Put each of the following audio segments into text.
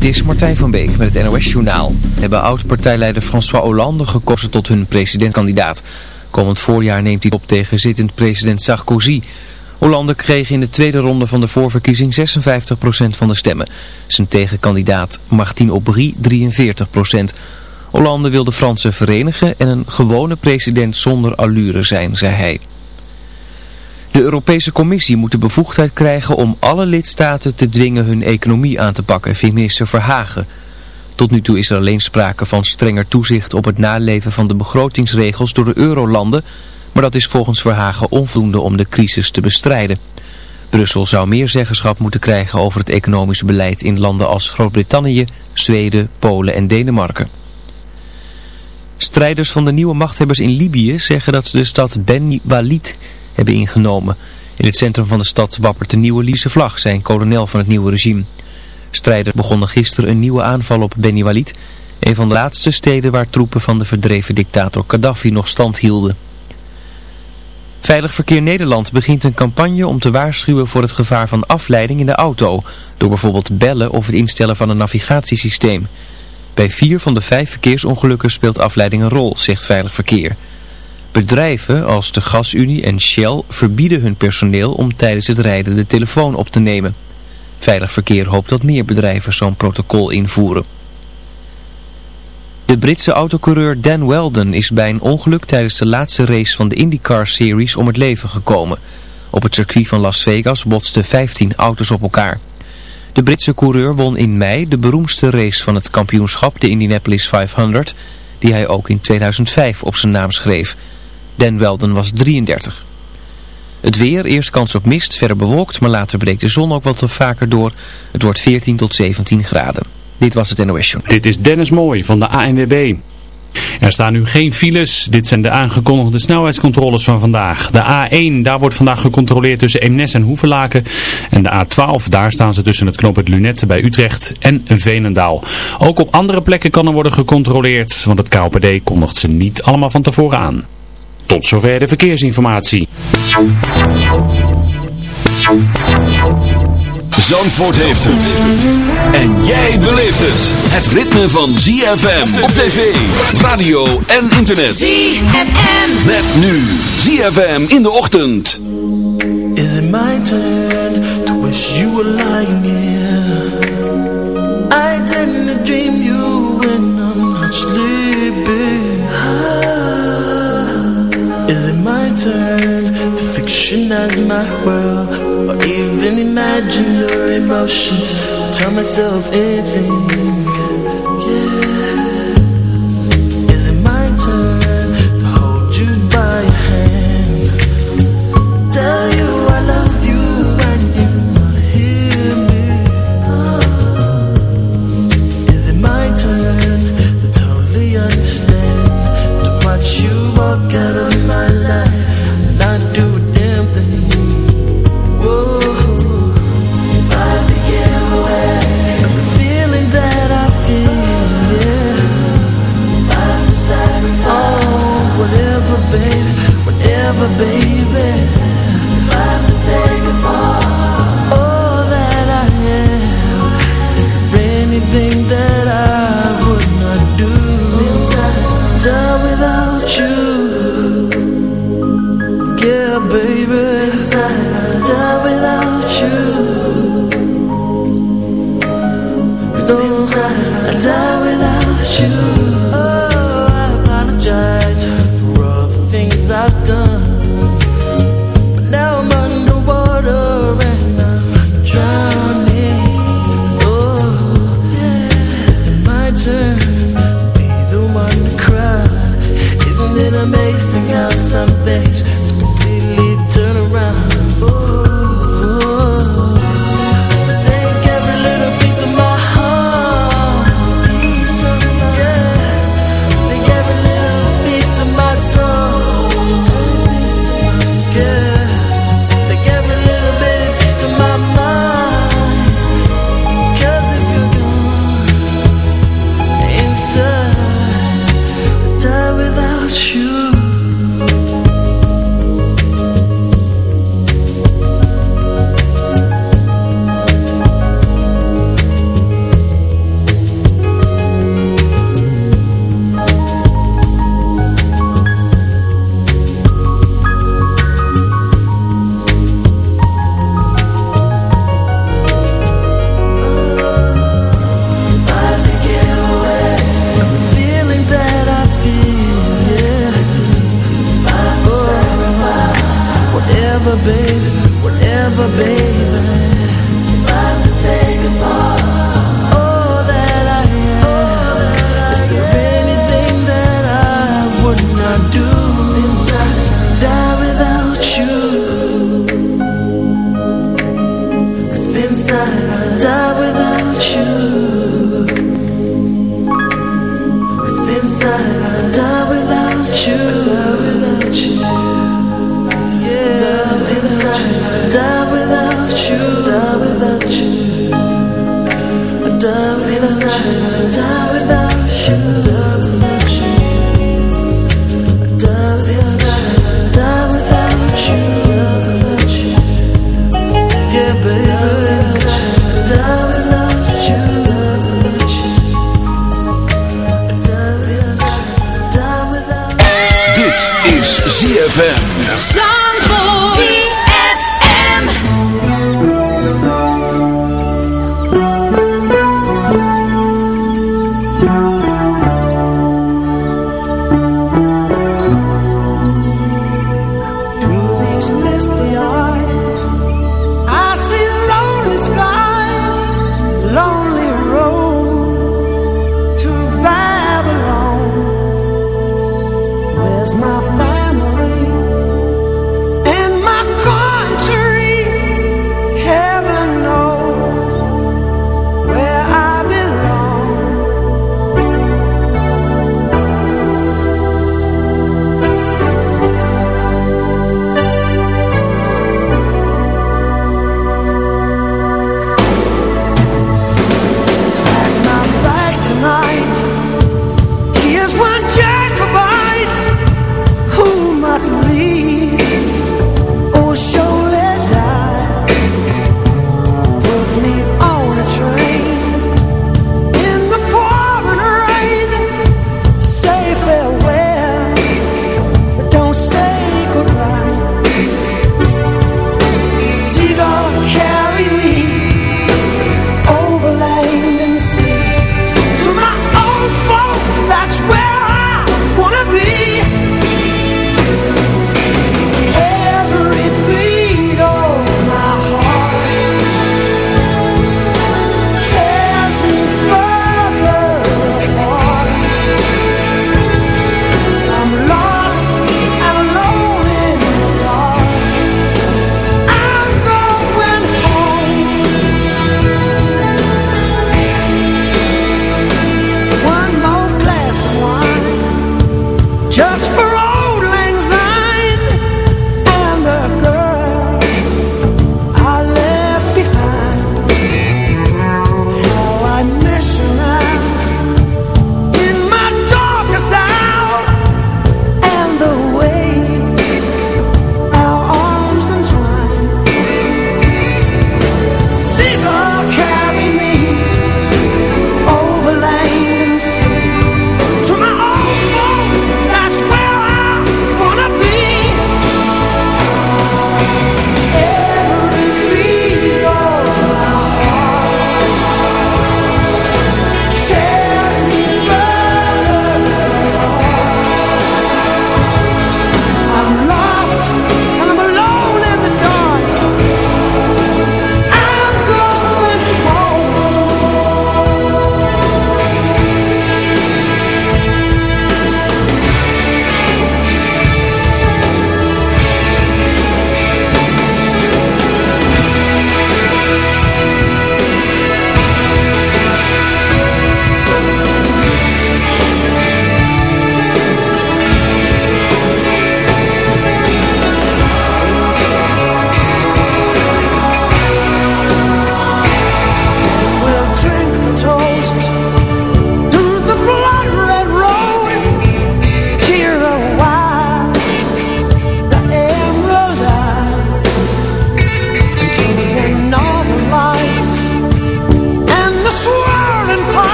Dit is Martijn van Beek met het NOS-journaal. Hebben oud-partijleider François Hollande gekozen tot hun presidentkandidaat. Komend voorjaar neemt hij op tegen zittend president Sarkozy. Hollande kreeg in de tweede ronde van de voorverkiezing 56% van de stemmen. Zijn tegenkandidaat Martine Aubry 43%. Hollande wil de Fransen verenigen en een gewone president zonder allure zijn, zei hij. De Europese Commissie moet de bevoegdheid krijgen om alle lidstaten te dwingen hun economie aan te pakken, vindt minister Verhagen. Tot nu toe is er alleen sprake van strenger toezicht op het naleven van de begrotingsregels door de eurolanden, maar dat is volgens Verhagen onvoldoende om de crisis te bestrijden. Brussel zou meer zeggenschap moeten krijgen over het economische beleid in landen als Groot-Brittannië, Zweden, Polen en Denemarken. Strijders van de nieuwe machthebbers in Libië zeggen dat ze de stad Ben Walid hebben ingenomen. In het centrum van de stad wappert de nieuwe Libische vlag, zijn kolonel van het nieuwe regime. Strijders begonnen gisteren een nieuwe aanval op Beni Walid, een van de laatste steden waar troepen van de verdreven dictator Gaddafi nog stand hielden. Veilig Verkeer Nederland begint een campagne om te waarschuwen voor het gevaar van afleiding in de auto, door bijvoorbeeld bellen of het instellen van een navigatiesysteem. Bij vier van de vijf verkeersongelukken speelt afleiding een rol, zegt Veilig Verkeer. Bedrijven als de Gasunie en Shell verbieden hun personeel om tijdens het rijden de telefoon op te nemen. Veilig Verkeer hoopt dat meer bedrijven zo'n protocol invoeren. De Britse autocoureur Dan Weldon is bij een ongeluk tijdens de laatste race van de IndyCar Series om het leven gekomen. Op het circuit van Las Vegas botsten 15 auto's op elkaar. De Britse coureur won in mei de beroemdste race van het kampioenschap, de Indianapolis 500, die hij ook in 2005 op zijn naam schreef. Dan Welden was 33. Het weer, eerst kans op mist, verder bewolkt, maar later breekt de zon ook wat vaker door. Het wordt 14 tot 17 graden. Dit was het NOS Show. Dit is Dennis Mooij van de ANWB. Er staan nu geen files. Dit zijn de aangekondigde snelheidscontroles van vandaag. De A1, daar wordt vandaag gecontroleerd tussen Eemnes en Hoevelaken. En de A12, daar staan ze tussen het knooppunt Lunette bij Utrecht en Veenendaal. Ook op andere plekken kan er worden gecontroleerd, want het KOPD kondigt ze niet allemaal van tevoren aan. Tot zover de verkeersinformatie. Zandvoort heeft het. En jij beleeft het. Het ritme van ZFM op tv, radio en internet. ZFM. Met nu ZFM in de ochtend. Is it my turn to wish you were lying here? I tend to dream you turn to fictionize my world or even imagine your emotions? Tell myself anything.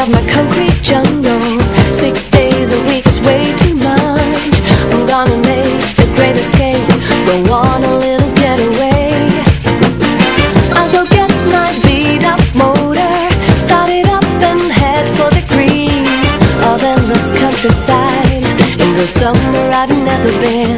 of my concrete jungle. Six days a week is way too much. I'm gonna make the great escape. A little getaway. I'll go get my beat up motor. Start it up and head for the green Of endless countryside. Somewhere I've never been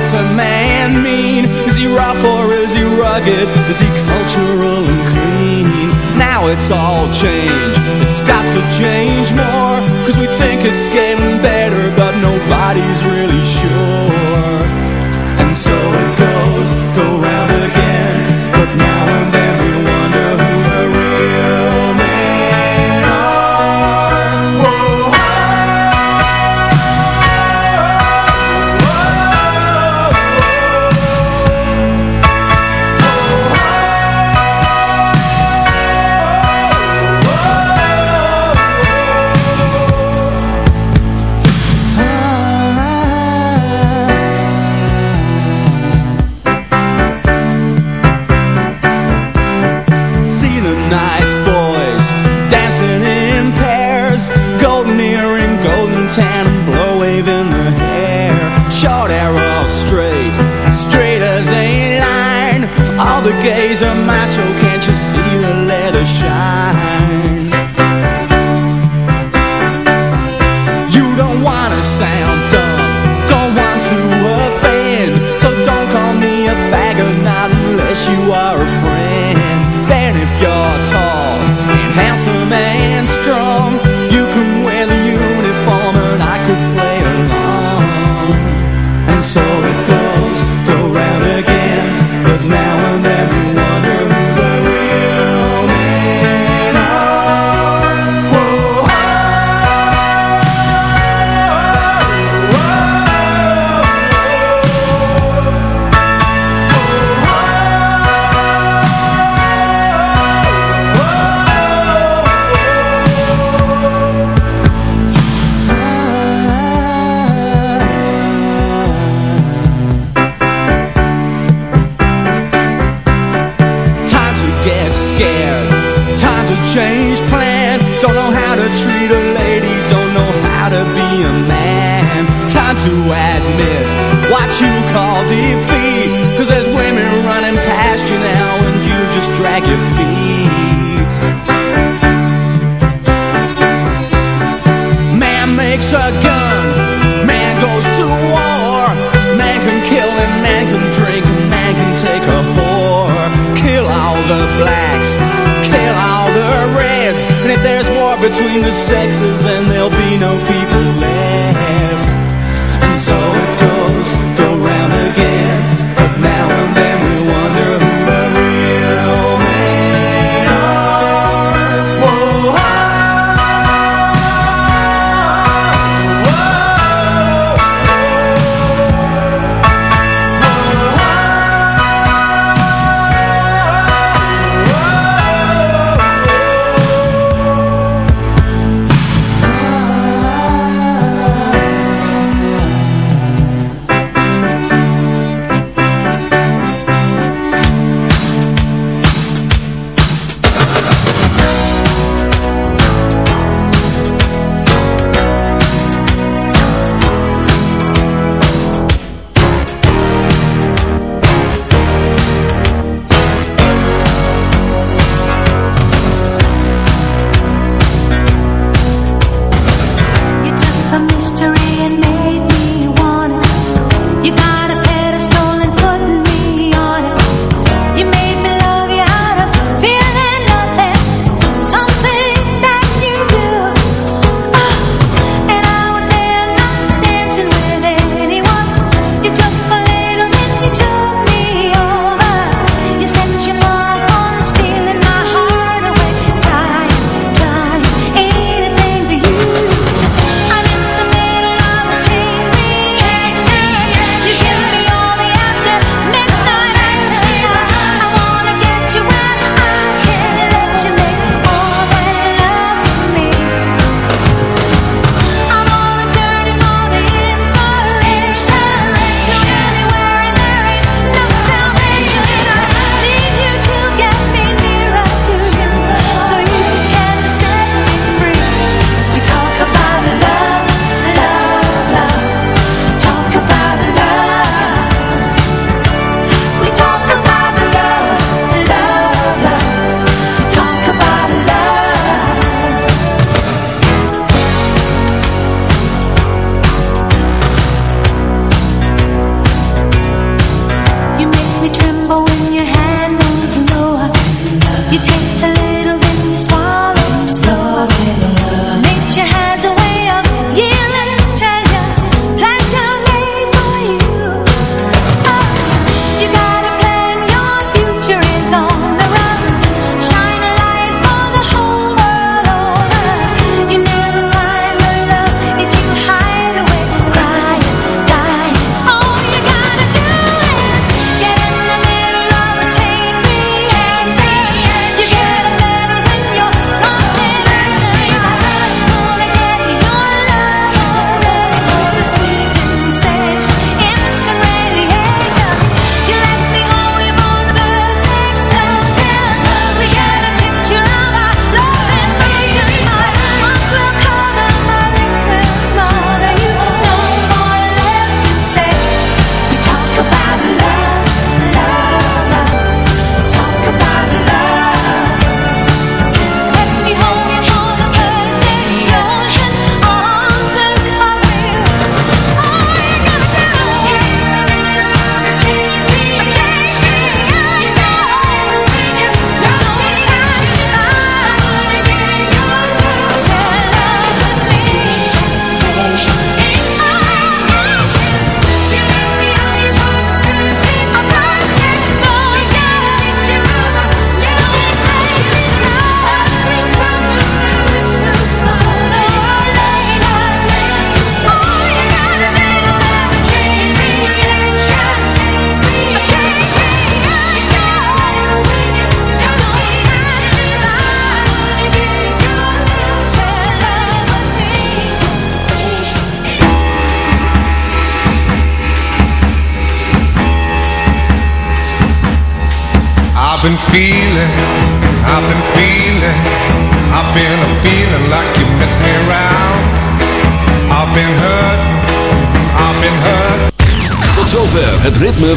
What's a man mean? Is he rough or is he rugged? Is he cultural and clean? Now it's all change, it's got to change more Cause we think it's getting better But nobody's really sure And so